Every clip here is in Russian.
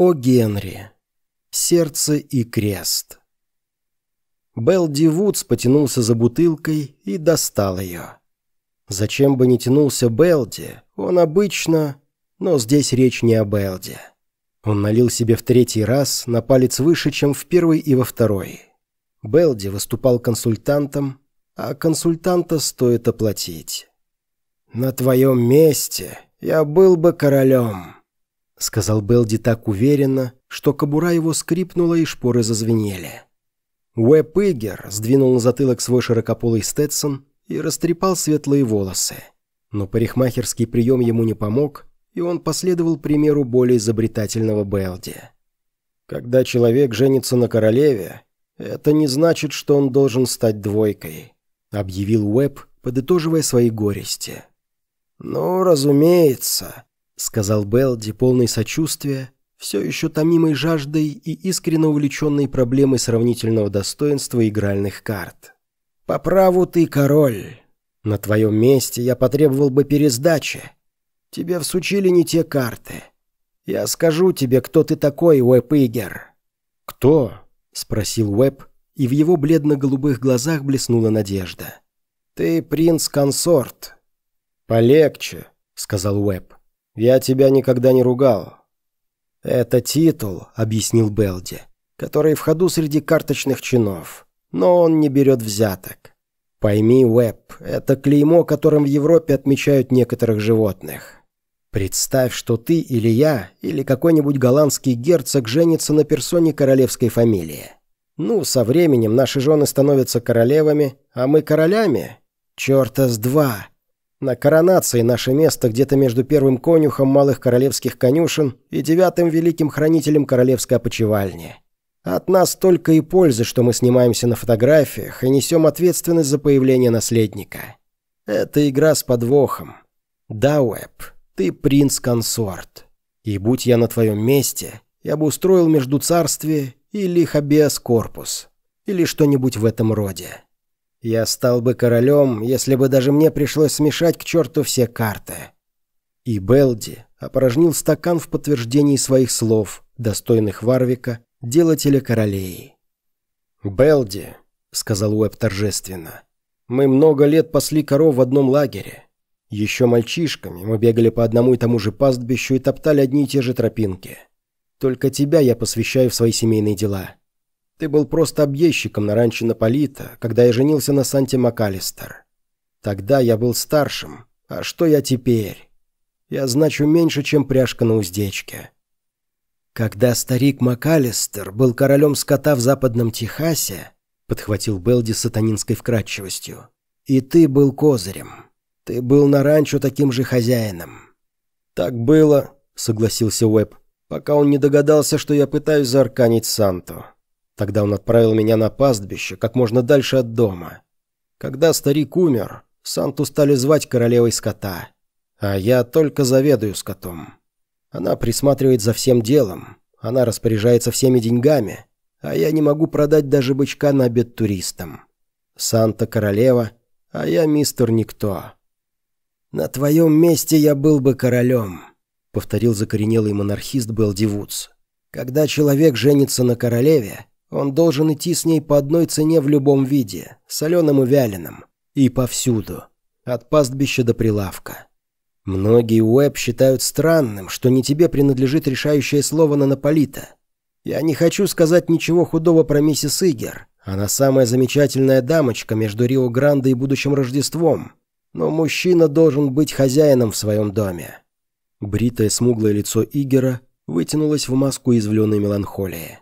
О Генри. Сердце и крест. Белди Вудс потянулся за бутылкой и достал ее. Зачем бы не тянулся Белди, он обычно... Но здесь речь не о Белди. Он налил себе в третий раз на палец выше, чем в первый и во второй. Белди выступал консультантом, а консультанта стоит оплатить. «На твоем месте я был бы королем», — сказал Белди так уверенно, что кобура его скрипнула и шпоры зазвенели. Уэб Игер сдвинул на затылок свой широкополый стетсон и растрепал светлые волосы. Но парикмахерский прием ему не помог, и он последовал примеру более изобретательного Белди. Когда человек женится на королеве, это не значит, что он должен стать двойкой, объявил Уэб, подытоживая свои горести. «Ну, разумеется», — сказал Белди, полный сочувствия, все еще томимой жаждой и искренне увлеченной проблемой сравнительного достоинства игральных карт. «По праву ты король. На твоем месте я потребовал бы пересдачи. Тебе всучили не те карты. Я скажу тебе, кто ты такой, Уэб Игер». «Кто?» — спросил Уэб, и в его бледно-голубых глазах блеснула надежда. «Ты принц-консорт». «Полегче», — сказал Уэб. «Я тебя никогда не ругал. «Это титул», — объяснил Белди, «который в ходу среди карточных чинов, но он не берет взяток. Пойми, Уэб, это клеймо, которым в Европе отмечают некоторых животных. Представь, что ты или я, или какой-нибудь голландский герцог женится на персоне королевской фамилии. Ну, со временем наши жены становятся королевами, а мы королями? Чёрта с два!» На коронации наше место где-то между первым конюхом малых королевских конюшен и девятым великим хранителем королевской опочивальни. От нас только и пользы, что мы снимаемся на фотографиях и несем ответственность за появление наследника. Это игра с подвохом. Да, Уэб, ты принц-консорт. И будь я на твоем месте, я бы устроил между царствие или хабиас корпус, или что-нибудь в этом роде. Я стал бы королем, если бы даже мне пришлось смешать к черту все карты. И Белди опорожнил стакан в подтверждении своих слов, достойных Варвика, делателя королей. «Белди», — сказал Уэб торжественно, — «мы много лет пасли коров в одном лагере. Еще мальчишками мы бегали по одному и тому же пастбищу и топтали одни и те же тропинки. Только тебя я посвящаю в свои семейные дела. Ты был просто объездчиком на ранчо Наполита, когда я женился на Санте МакАлистер. Тогда я был старшим. А что я теперь? Я значу меньше, чем пряжка на уздечке. Когда старик МакАлистер был королем скота в западном Техасе, подхватил Белди с сатанинской вкрадчивостью, и ты был козырем. Ты был на ранчо таким же хозяином. Так было, согласился Уэб, пока он не догадался, что я пытаюсь заарканить Санту. Тогда он отправил меня на пастбище, как можно дальше от дома. Когда старик умер, Санту стали звать королевой скота. А я только заведую скотом. Она присматривает за всем делом. Она распоряжается всеми деньгами. А я не могу продать даже бычка на обед туристам. Санта королева, а я мистер Никто. «На твоем месте я был бы королем», — повторил закоренелый монархист Белди Вудс. «Когда человек женится на королеве, он должен идти с ней по одной цене в любом виде, соленым и вяленым. И повсюду. От пастбища до прилавка. Многие Уэб считают странным, что не тебе принадлежит решающее слово на Наполита. Я не хочу сказать ничего худого про миссис Игер. Она самая замечательная дамочка между Рио-Гранде и будущим Рождеством. Но мужчина должен быть хозяином в своем доме. Бритое смуглое лицо Игера вытянулось в маску извленной меланхолии.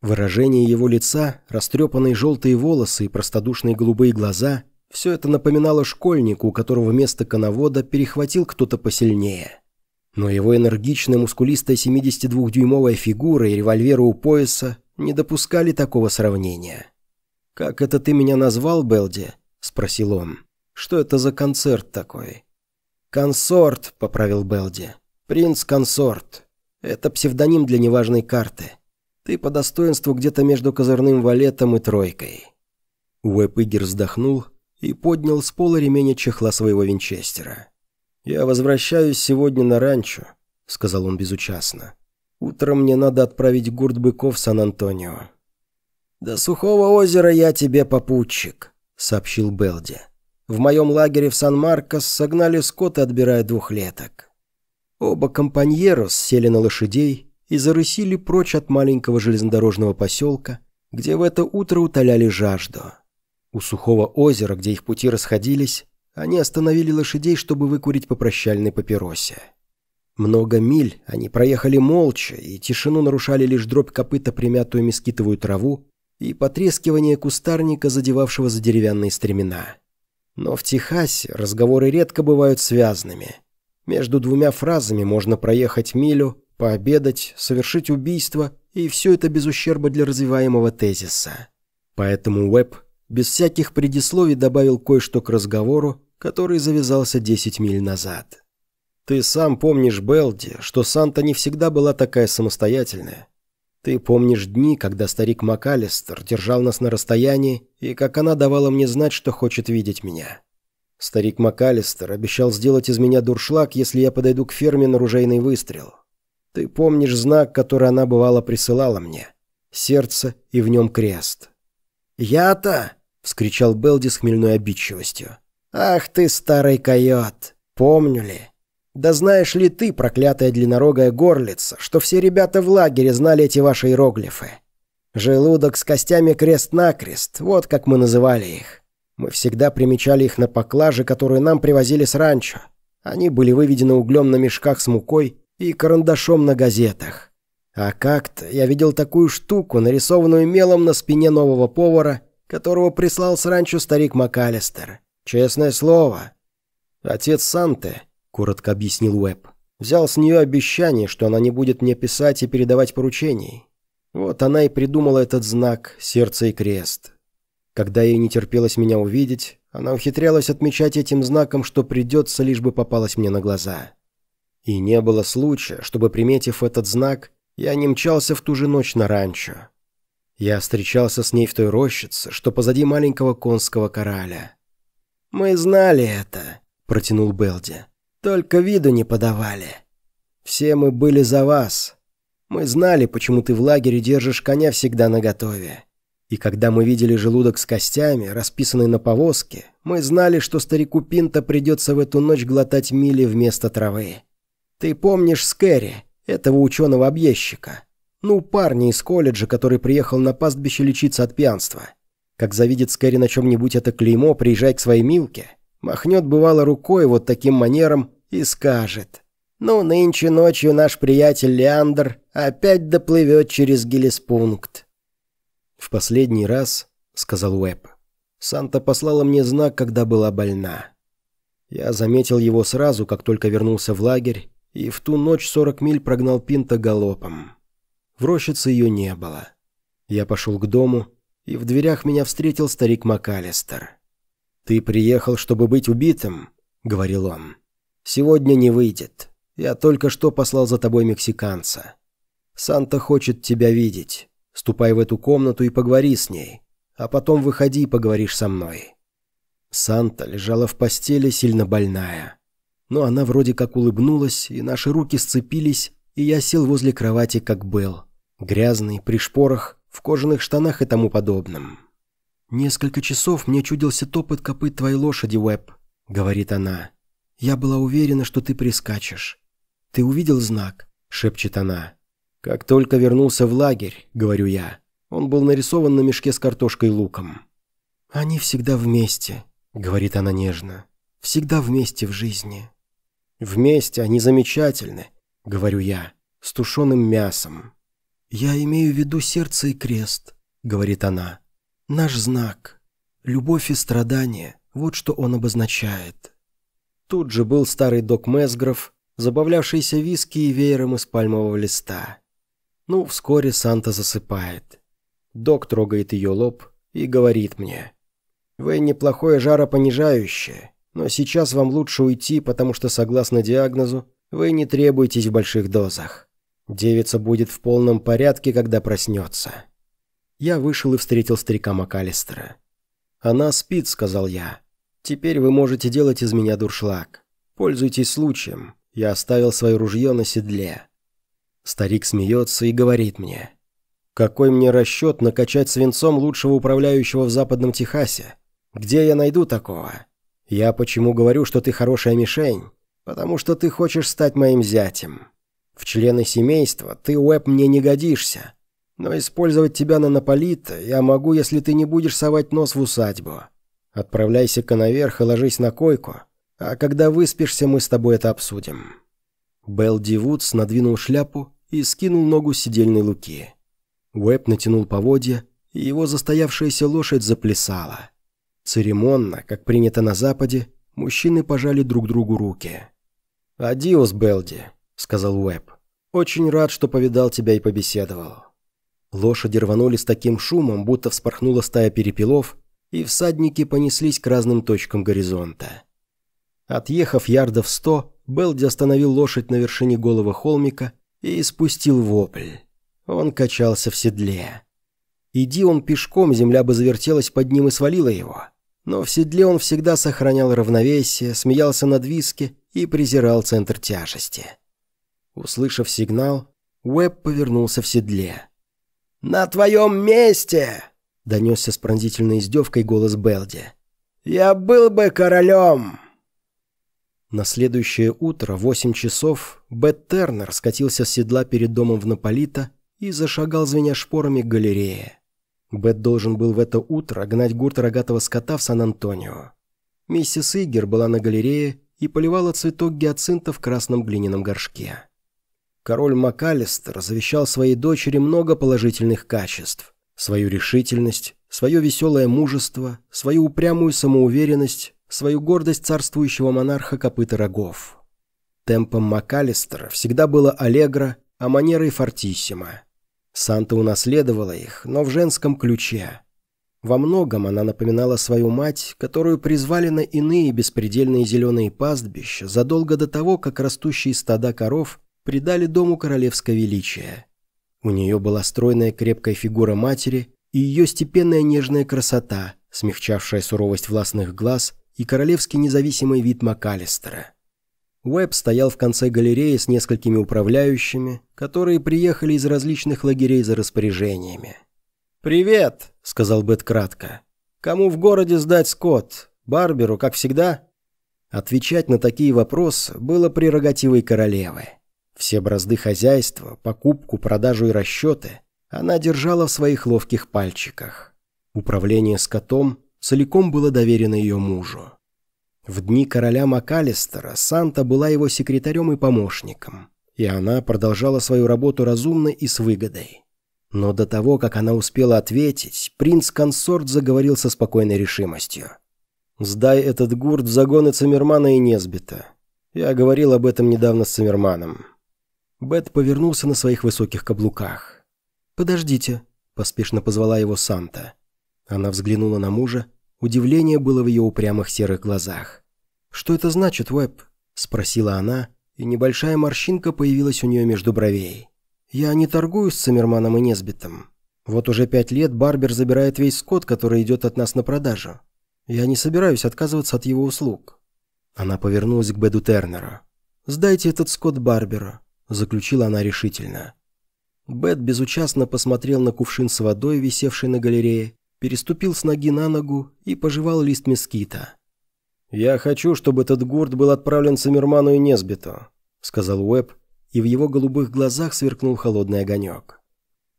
Выражение его лица, растрепанные желтые волосы и простодушные голубые глаза – все это напоминало школьнику, у которого вместо коновода перехватил кто-то посильнее. Но его энергичная мускулистая 72-дюймовая фигура и револьвер у пояса не допускали такого сравнения. «Как это ты меня назвал, Белди?» – спросил он. «Что это за концерт такой?» «Консорт», – поправил Белди. «Принц-консорт. Это псевдоним для неважной карты. Ты по достоинству где-то между козырным валетом и тройкой». Уэпыгер вздохнул и поднял с пола ремень чехла своего винчестера. «Я возвращаюсь сегодня на ранчо», — сказал он безучастно. Утром мне надо отправить гурт быков в Сан-Антонио». «До Сухого озера я тебе попутчик», — сообщил Белди. «В моем лагере в Сан-Маркос согнали скот, отбирая двухлеток». Оба компаньерос сели на лошадей и зарысили прочь от маленького железнодорожного поселка, где в это утро утоляли жажду. У Сухого озера, где их пути расходились, они остановили лошадей, чтобы выкурить по прощальной папиросе. Много миль они проехали молча, и тишину нарушали лишь дробь копыта примятую мескитовую траву и потрескивание кустарника, задевавшего за деревянные стремена. Но в Техасе разговоры редко бывают связанными. Между двумя фразами можно проехать милю, пообедать, совершить убийство, и все это без ущерба для развиваемого тезиса. Поэтому Уэбб без всяких предисловий добавил кое-что к разговору, который завязался 10 миль назад. «Ты сам помнишь, Белди, что Санта не всегда была такая самостоятельная. Ты помнишь дни, когда старик МакАлистер держал нас на расстоянии, и как она давала мне знать, что хочет видеть меня. Старик МакАлистер обещал сделать из меня дуршлаг, если я подойду к ферме на ружейный выстрел. Ты помнишь знак, который она бывало присылала мне? Сердце и в нем крест. «Я-то!» — вскричал Белди с хмельной обидчивостью. «Ах ты, старый койот! Помню ли? Да знаешь ли ты, проклятая длиннорогая горлица, что все ребята в лагере знали эти ваши иероглифы? Желудок с костями крест-накрест, вот как мы называли их. Мы всегда примечали их на поклаже, которую нам привозили с ранчо. Они были выведены углем на мешках с мукой и карандашом на газетах. А как-то я видел такую штуку, нарисованную мелом на спине нового повара, которого прислал с ранчо старик МакАлистер. Честное слово. Отец Санте, коротко объяснил Уэбб, взял с нее обещание, что она не будет мне писать и передавать поручений. Вот она и придумала этот знак «Сердце и крест». Когда ей не терпелось меня увидеть, она ухитрялась отмечать этим знаком, что придется, лишь бы попалась мне на глаза. И не было случая, чтобы, приметив этот знак, я не мчался в ту же ночь на ранчо. Я встречался с ней в той рощице, что позади маленького конского кораля. «Мы знали это», — протянул Белди. «Только виду не подавали. Все мы были за вас. Мы знали, почему ты в лагере держишь коня всегда наготове. И когда мы видели желудок с костями, расписанный на повозке, мы знали, что старику Пинта придется в эту ночь глотать мили вместо травы. Ты помнишь Скэри, этого ученого-объездчика? Ну, парня из колледжа, который приехал на пастбище лечиться от пьянства. Как завидит Скэри на чем-нибудь это клеймо, приезжай к своей Милке, махнет бывало рукой вот таким манером и скажет. «Ну, нынче ночью наш приятель Леандр опять доплывет через Гелеспункт». «В последний раз», — сказал Уэбб, — «Санта послала мне знак, когда была больна. Я заметил его сразу, как только вернулся в лагерь, и в ту ночь сорок миль прогнал Пинта галопом. В рощице ее не было. Я пошел к дому, и в дверях меня встретил старик МакАлистер. «Ты приехал, чтобы быть убитым?» — говорил он. «Сегодня не выйдет. Я только что послал за тобой мексиканца. Санта хочет тебя видеть. Ступай в эту комнату и поговори с ней, а потом выходи и поговоришь со мной». Санта лежала в постели, сильно больная. Но она вроде как улыбнулась, и наши руки сцепились, и я сел возле кровати, как был. Грязный, при шпорах, в кожаных штанах и тому подобном. «Несколько часов мне чудился топот копыт твоей лошади, Уэб», — говорит она. «Я была уверена, что ты прискачешь. Ты увидел знак?» — шепчет она. «Как только вернулся в лагерь», — говорю я. Он был нарисован на мешке с картошкой и луком. «Они всегда вместе», — говорит она нежно. «Всегда вместе в жизни». «Вместе они замечательны», — говорю я, — «с тушеным мясом». «Я имею в виду сердце и крест», — говорит она. «Наш знак. Любовь и страдание. Вот что он обозначает». Тут же был старый док Месгров, забавлявшийся виски и веером из пальмового листа. Ну, вскоре Санта засыпает. Док трогает ее лоб и говорит мне. «Вы неплохое жаропонижающее, но сейчас вам лучше уйти, потому что, согласно диагнозу, вы не требуетесь в больших дозах. Девица будет в полном порядке, когда проснется. Я вышел и встретил старика МакАлистера. «Она спит», — сказал я. «Теперь вы можете делать из меня дуршлаг. Пользуйтесь случаем. Я оставил свое ружье на седле». Старик смеется и говорит мне. Какой мне расчет накачать свинцом лучшего управляющего в Западном Техасе? Где я найду такого? Я почему говорю, что ты хорошая мишень? Потому что ты хочешь стать моим зятем. В члены семейства ты, Уэб, мне не годишься. Но использовать тебя на Наполита я могу, если ты не будешь совать нос в усадьбу. Отправляйся-ка наверх и ложись на койку, а когда выспишься, мы с тобой это обсудим». Белди Вудс надвинул шляпу и скинул ногу с сидельной луки. Уэб натянул поводья, и его застоявшаяся лошадь заплясала. Церемонно, как принято на Западе, мужчины пожали друг другу руки. «Адиос, Белди», — сказал Уэб. «Очень рад, что повидал тебя и побеседовал». Лошади рванули с таким шумом, будто вспорхнула стая перепелов, и всадники понеслись к разным точкам горизонта. Отъехав ярдов сто, Белди остановил лошадь на вершине голого холмика и спустил вопль. Он качался в седле. Иди он пешком, земля бы завертелась под ним и свалила его. Но в седле он всегда сохранял равновесие, смеялся над виски и презирал центр тяжести. Услышав сигнал, Уэб повернулся в седле. «На твоем месте!» — донесся с пронзительной издевкой голос Белди. «Я был бы королем!» На следующее утро, в восемь часов, Бет Тернер скатился с седла перед домом в Наполита и зашагал, звеня шпорами, к галерее. Бет должен был в это утро гнать гурт рогатого скота в Сан-Антонио. Миссис Игер была на галерее и поливала цветок гиацинта в красном глиняном горшке. Король МакАлистер завещал своей дочери много положительных качеств. Свою решительность, свое веселое мужество, свою упрямую самоуверенность, свою гордость царствующего монарха копыта рогов. Темпом МакАлистера всегда было аллегро, а манерой фортиссимо. Санта унаследовала их, но в женском ключе. Во многом она напоминала свою мать, которую призвали на иные беспредельные зеленые пастбища задолго до того, как растущие стада коров придали дому королевское величие. У нее была стройная крепкая фигура матери и ее степенная нежная красота, смягчавшая суровость властных глаз и королевский независимый вид МакАлистера. Уэбб стоял в конце галереи с несколькими управляющими, которые приехали из различных лагерей за распоряжениями. «Привет», — сказал Бет кратко. «Кому в городе сдать скот? Барберу, как всегда?» Отвечать на такие вопросы было прерогативой королевы. Все бразды хозяйства, покупку, продажу и расчеты она держала в своих ловких пальчиках. Управление скотом целиком было доверено ее мужу. В дни короля МакАлистера Санта была его секретарем и помощником, и она продолжала свою работу разумно и с выгодой. Но до того, как она успела ответить, принц-консорт заговорил со спокойной решимостью. «Сдай этот гурт в загоны Циммермана и Несбита. Я говорил об этом недавно с Циммерманом». Бет повернулся на своих высоких каблуках. «Подождите», – поспешно позвала его Санта. Она взглянула на мужа Удивление было в ее упрямых серых глазах. «Что это значит, Уэб?» – спросила она, и небольшая морщинка появилась у нее между бровей. «Я не торгую с Циммерманом и Несбитом. Вот уже пять лет Барбер забирает весь скот, который идет от нас на продажу. Я не собираюсь отказываться от его услуг». Она повернулась к Беду Тернеру. «Сдайте этот скот Барберу», – заключила она решительно. Бет безучастно посмотрел на кувшин с водой, висевший на галерее, переступил с ноги на ногу и пожевал лист мескита. «Я хочу, чтобы этот гурт был отправлен Самирману и Несбиту», — сказал Уэб, и в его голубых глазах сверкнул холодный огонек.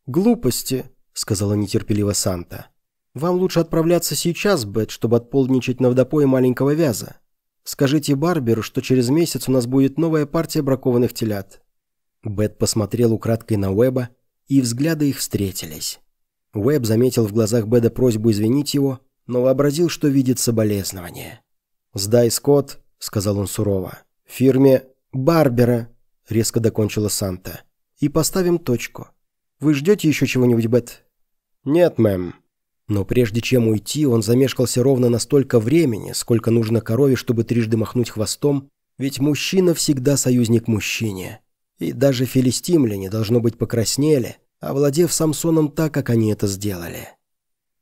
«Глупости», — сказала нетерпеливо Санта. «Вам лучше отправляться сейчас, Бет, чтобы отполничать на водопое маленького вяза. Скажите Барберу, что через месяц у нас будет новая партия бракованных телят». Бет посмотрел украдкой на Уэба, и взгляды их встретились. Уэб заметил в глазах Беда просьбу извинить его, но вообразил, что видит соболезнование. «Сдай Скотт», — сказал он сурово, — «фирме Барбера», — резко докончила Санта. «И поставим точку. Вы ждете еще чего-нибудь, Бет?» «Нет, мэм». Но прежде чем уйти, он замешкался ровно на столько времени, сколько нужно корове, чтобы трижды махнуть хвостом, ведь мужчина всегда союзник мужчине. И даже филистимляне, должно быть, покраснели, овладев Самсоном так, как они это сделали.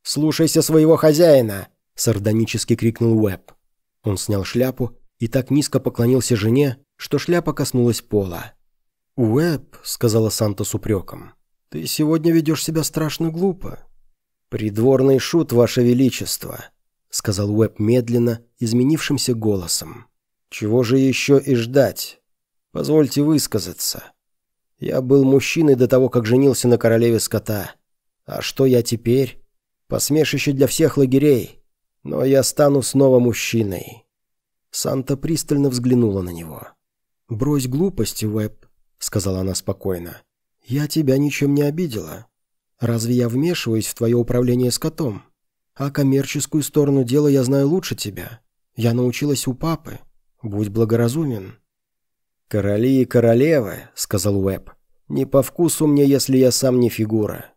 «Слушайся своего хозяина!» – сардонически крикнул Уэб. Он снял шляпу и так низко поклонился жене, что шляпа коснулась пола. «Уэб», — сказала Санта с упреком, — «ты сегодня ведешь себя страшно глупо». «Придворный шут, ваше величество», — сказал Уэб медленно, изменившимся голосом. «Чего же еще и ждать? Позвольте высказаться. Я был мужчиной до того, как женился на королеве скота. А что я теперь? Посмешище для всех лагерей. Но я стану снова мужчиной». Санта пристально взглянула на него. «Брось глупости, Уэб», — сказала она спокойно. «Я тебя ничем не обидела. Разве я вмешиваюсь в твое управление скотом? А коммерческую сторону дела я знаю лучше тебя. Я научилась у папы. Будь благоразумен». «Короли и королевы», — сказал Уэб, — «не по вкусу мне, если я сам не фигура.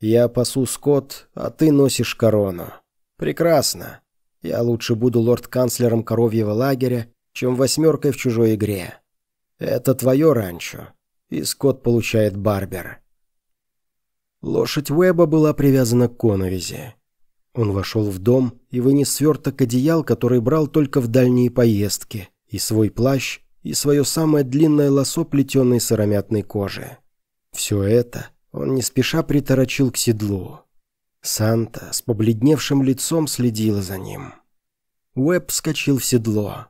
Я пасу скот, а ты носишь корону. Прекрасно. Я лучше буду лорд-канцлером коровьего лагеря, чем восьмеркой в чужой игре. Это твое ранчо, и скот получает барбер». Лошадь Уэба была привязана к коновизе. Он вошел в дом и вынес сверток одеял, который брал только в дальние поездки, и свой плащ, и свое самое длинное лосо плетеной сыромятной кожи. Все это он не спеша приторочил к седлу. Санта с побледневшим лицом следила за ним. Уэб вскочил в седло.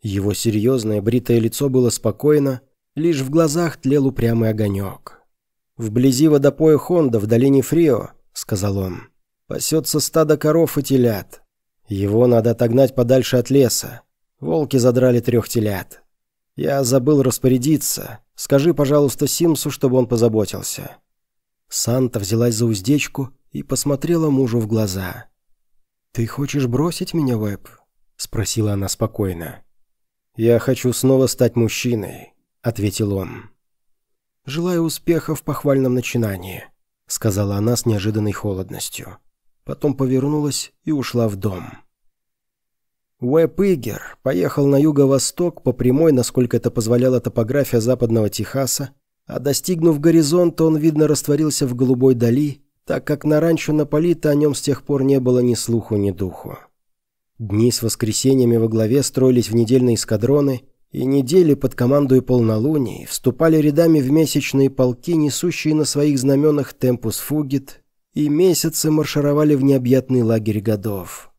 Его серьезное бритое лицо было спокойно, лишь в глазах тлел упрямый огонек. «Вблизи водопоя Хонда, в долине Фрио», — сказал он, — «пасется стадо коров и телят. Его надо отогнать подальше от леса. Волки задрали трех телят. Я забыл распорядиться. Скажи, пожалуйста, Симсу, чтобы он позаботился». Санта взялась за уздечку и посмотрела мужу в глаза. «Ты хочешь бросить меня, Веб?» — спросила она спокойно. «Я хочу снова стать мужчиной», — ответил он. «Желаю успеха в похвальном начинании», — сказала она с неожиданной холодностью. Потом повернулась и ушла в дом. Уэб Игер поехал на юго-восток по прямой, насколько это позволяла топография западного Техаса, а достигнув горизонта, он, видно, растворился в голубой дали, так как на ранчо Наполита о нем с тех пор не было ни слуху, ни духу. Дни с воскресеньями во главе строились в недельные эскадроны, и недели под командой полнолуний вступали рядами в месячные полки, несущие на своих знаменах темпус фугит, и месяцы маршировали в необъятный лагерь годов.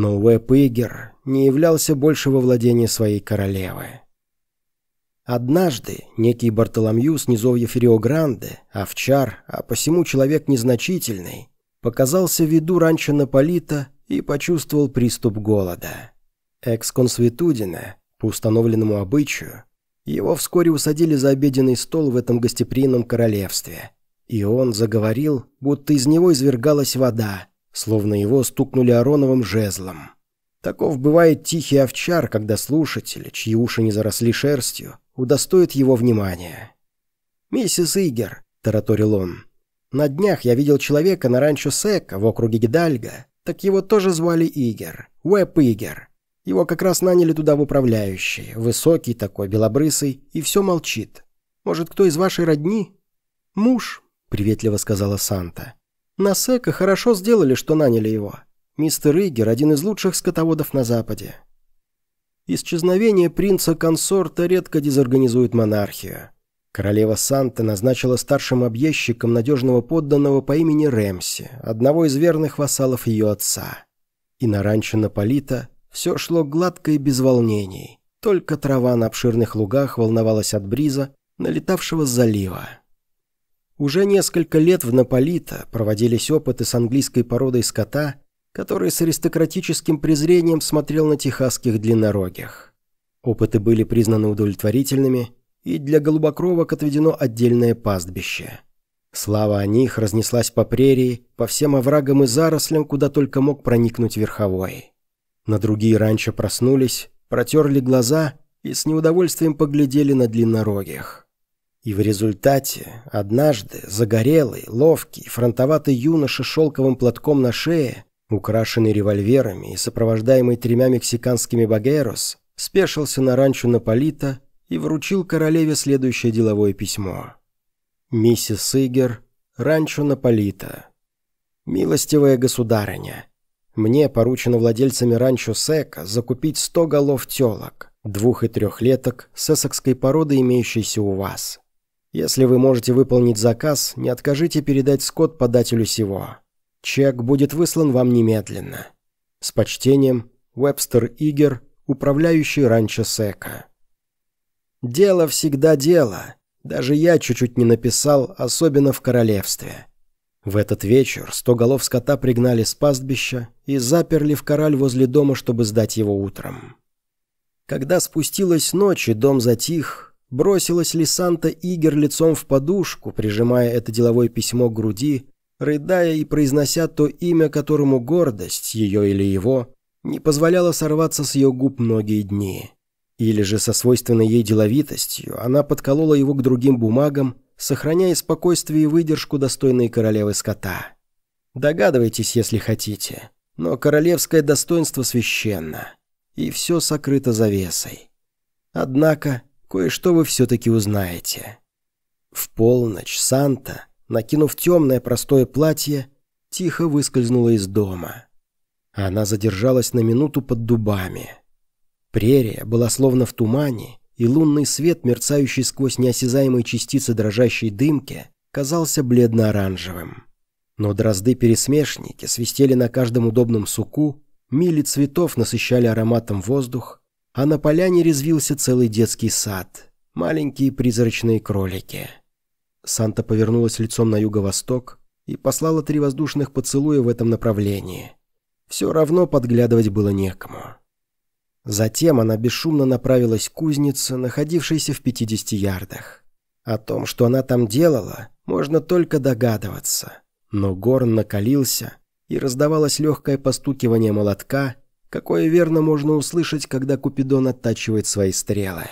Но Уэб Игер не являлся больше во владении своей королевы. Однажды некий Бартоломью с низовья Фериогранде, овчар, а посему человек незначительный, показался в виду ранчо Наполита и почувствовал приступ голода. Экс-консуетудина по установленному обычаю, его вскоре усадили за обеденный стол в этом гостеприимном королевстве. И он заговорил, будто из него извергалась вода, словно его стукнули Ароновым жезлом. Таков бывает тихий овчар, когда слушатель, чьи уши не заросли шерстью, удостоит его внимания. «Миссис Игер», — тараторил он, — «на днях я видел человека на ранчо Сека в округе Гидальга, так его тоже звали Игер, Уэб Игер. Его как раз наняли туда в управляющий. Высокий такой, белобрысый, и все молчит. Может, кто из вашей родни?» «Муж», — приветливо сказала Санта. «На Сека хорошо сделали, что наняли его. Мистер Игер – один из лучших скотоводов на Западе». Исчезновение принца-консорта редко дезорганизует монархию. Королева Санта назначила старшим объездчиком надежного подданного по имени Рэмси, одного из верных вассалов ее отца. И на ранчо Наполита все шло гладко и без волнений. Только трава на обширных лугах волновалась от бриза, налетавшего с залива. Уже несколько лет в Наполита проводились опыты с английской породой скота, который с аристократическим презрением смотрел на техасских длиннорогих. Опыты были признаны удовлетворительными, и для голубокровок отведено отдельное пастбище. Слава о них разнеслась по прерии, по всем оврагам и зарослям, куда только мог проникнуть верховой. На другие раньше проснулись, протерли глаза и с неудовольствием поглядели на длиннорогих. И в результате однажды загорелый, ловкий, фронтоватый юноша с шелковым платком на шее, украшенный револьверами и сопровождаемый тремя мексиканскими багерос, спешился на ранчо Наполита и вручил королеве следующее деловое письмо. «Миссис Игер, ранчо Наполита. Милостивая государыня, мне поручено владельцами ранчо Сека закупить 100 голов телок, двух- и трехлеток, сессокской породы, имеющейся у вас. Если вы можете выполнить заказ, не откажите передать скот подателю сего. Чек будет выслан вам немедленно. С почтением, Вебстер Игер, управляющий ранчо Сека. Дело всегда дело. Даже я чуть-чуть не написал, особенно в королевстве. В этот вечер сто голов скота пригнали с пастбища и заперли в кораль возле дома, чтобы сдать его утром. Когда спустилась ночь и дом затих, бросилась ли Санта Игер лицом в подушку, прижимая это деловое письмо к груди, рыдая и произнося то имя, которому гордость, ее или его, не позволяла сорваться с ее губ многие дни. Или же со свойственной ей деловитостью она подколола его к другим бумагам, сохраняя спокойствие и выдержку достойной королевы скота. Догадывайтесь, если хотите, но королевское достоинство священно, и все сокрыто завесой. Однако, кое-что вы все-таки узнаете. В полночь Санта, накинув темное простое платье, тихо выскользнула из дома. Она задержалась на минуту под дубами. Прерия была словно в тумане, и лунный свет, мерцающий сквозь неосязаемые частицы дрожащей дымки, казался бледно-оранжевым. Но дрозды-пересмешники свистели на каждом удобном суку, мили цветов насыщали ароматом воздух, а на поляне резвился целый детский сад, маленькие призрачные кролики. Санта повернулась лицом на юго-восток и послала три воздушных поцелуя в этом направлении. Все равно подглядывать было некому. Затем она бесшумно направилась к кузнице, находившейся в 50 ярдах. О том, что она там делала, можно только догадываться. Но горн накалился, и раздавалось легкое постукивание молотка, какое верно можно услышать, когда Купидон оттачивает свои стрелы.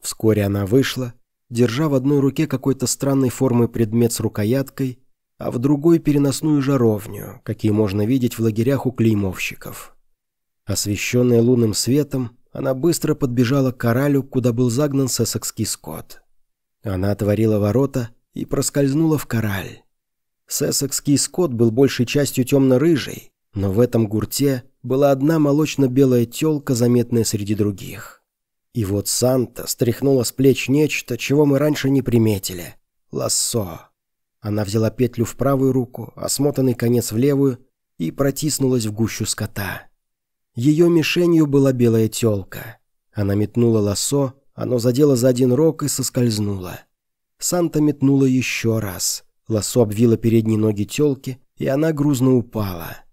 Вскоре она вышла, держа в одной руке какой-то странной формы предмет с рукояткой, а в другой переносную жаровню, какие можно видеть в лагерях у клеймовщиков. Освещенная лунным светом, она быстро подбежала к коралю, куда был загнан сессекский скот. Она отворила ворота и проскользнула в кораль. Сессекский скот был большей частью темно-рыжий, но в этом гурте была одна молочно-белая телка, заметная среди других. И вот Санта стряхнула с плеч нечто, чего мы раньше не приметили — лассо. Она взяла петлю в правую руку, а смотанный конец в левую и протиснулась в гущу скота. Ее мишенью была белая телка. Она метнула лосо, оно задело за один рог и соскользнуло. Санта метнула еще раз. Лосо обвило передние ноги телки, и она грузно упала.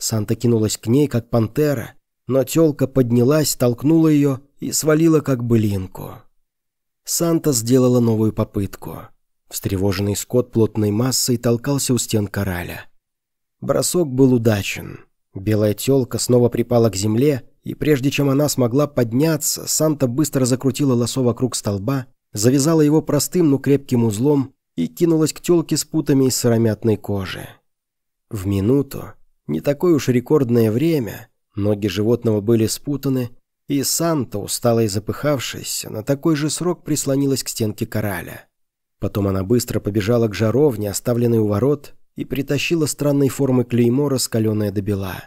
Санта кинулась к ней, как пантера, но телка поднялась, толкнула ее и свалила, как былинку. Санта сделала новую попытку. Встревоженный скот плотной массой толкался у стен кораля. Бросок был удачен. Белая телка снова припала к земле, и прежде чем она смогла подняться, Санта быстро закрутила лосо вокруг столба, завязала его простым, но крепким узлом и кинулась к телке с путами из сыромятной кожи. В минуту, не такое уж рекордное время, ноги животного были спутаны, и Санта, усталая и запыхавшаяся, на такой же срок прислонилась к стенке кораля. Потом она быстро побежала к жаровне, оставленной у ворот, и притащила странной формы клеймо, раскаленное до бела.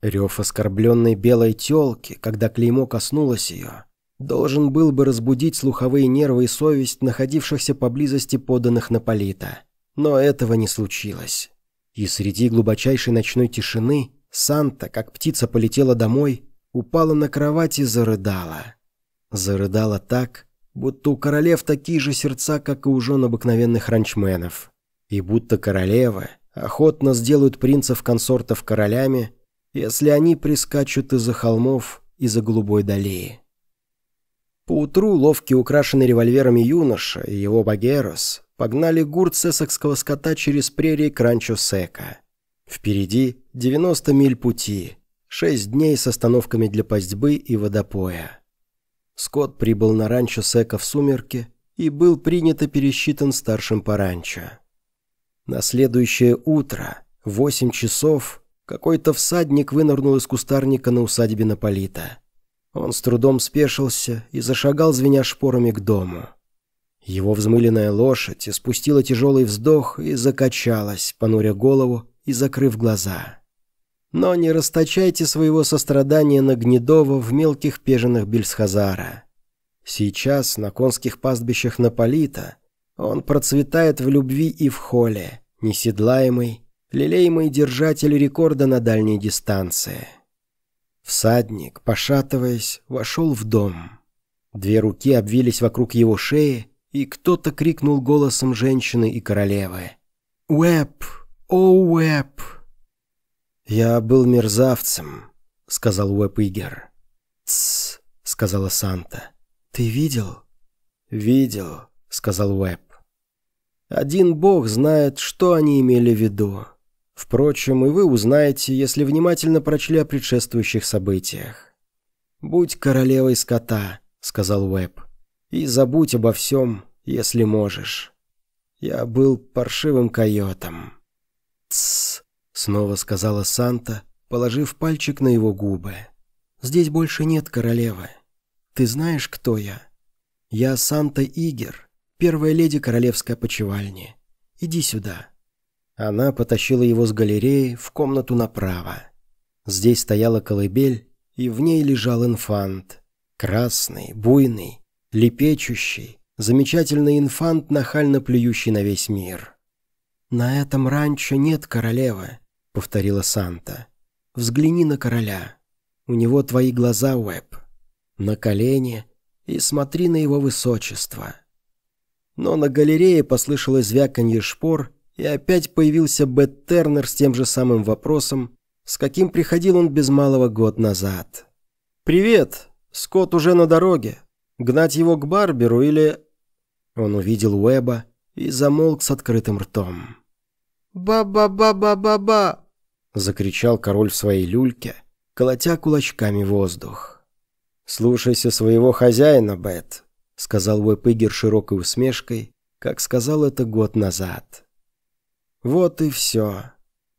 Рев оскорбленной белой телки, когда клеймо коснулось ее, должен был бы разбудить слуховые нервы и совесть находившихся поблизости поданных Наполита. Но этого не случилось. И среди глубочайшей ночной тишины Санта, как птица полетела домой, упала на кровать и зарыдала. Зарыдала так, будто у королев такие же сердца, как и у жен обыкновенных ранчменов и будто королевы охотно сделают принцев-консортов королями, если они прискачут из-за холмов, из-за голубой долей. Поутру ловкий украшенный револьверами юноша и его багерос погнали гурт сессекского скота через прерии к ранчо Сека. Впереди 90 миль пути, 6 дней с остановками для пастьбы и водопоя. Скот прибыл на ранчо Сека в сумерки и был принят и пересчитан старшим по ранчо. На следующее утро, в восемь часов, какой-то всадник вынырнул из кустарника на усадьбе Наполита. Он с трудом спешился и зашагал, звеня шпорами к дому. Его взмыленная лошадь испустила тяжелый вздох и закачалась, понуря голову и закрыв глаза. Но не расточайте своего сострадания на Гнедова в мелких пежинах Бельсхазара. Сейчас на конских пастбищах Наполита он процветает в любви и в холе, неседлаемый, лелеемый держатель рекорда на дальней дистанции. Всадник, пошатываясь, вошел в дом. Две руки обвились вокруг его шеи, и кто-то крикнул голосом женщины и королевы. «Уэб! О, Уэб!» «Я был мерзавцем», — сказал Уэб Игер. «Тссс», — сказала Санта. «Ты видел?» «Видел», — сказал Уэб. «Один бог знает, что они имели в виду. Впрочем, и вы узнаете, если внимательно прочли о предшествующих событиях. «Будь королевой скота», — сказал Уэб, — «и забудь обо всем, если можешь. Я был паршивым койотом». «Тссс», — снова сказала Санта, положив пальчик на его губы. «Здесь больше нет королевы. Ты знаешь, кто я? Я Санта Игер, первая леди королевской опочивальни. Иди сюда». Она потащила его с галереи в комнату направо. Здесь стояла колыбель, и в ней лежал инфант. Красный, буйный, лепечущий, замечательный инфант, нахально плюющий на весь мир. «На этом ранчо нет королевы», — повторила Санта. «Взгляни на короля. У него твои глаза, Уэб. На колени и смотри на его высочество». Но на галерее послышалось звяканье шпор, и опять появился Бет Тернер с тем же самым вопросом, с каким приходил он без малого год назад. «Привет! Скотт уже на дороге. Гнать его к Барберу или...» Он увидел Уэба и замолк с открытым ртом. «Ба-ба-ба-ба-ба-ба!» — закричал король в своей люльке, колотя кулачками воздух. «Слушайся своего хозяина, Бет», — сказал Уэб Игер широкой усмешкой, как сказал это год назад. Вот и все.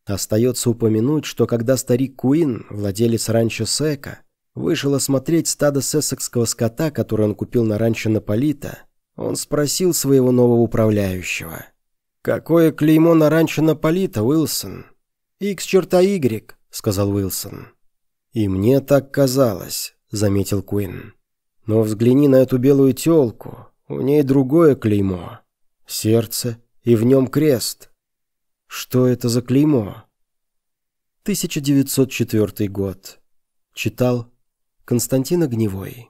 Остается упомянуть, что когда старик Куин, владелец ранчо Сека, вышел осмотреть стадо сессекского скота, который он купил на ранчо Наполита, он спросил своего нового управляющего. «Какое клеймо на ранчо Наполита, Уилсон?» «Икс черта Y», — сказал Уилсон. «И мне так казалось», — заметил Куин. «Но взгляни на эту белую телку, у ней другое клеймо. Сердце, и в нем крест. Что это за клеймо? 1904 год. Читал Константин Огневой.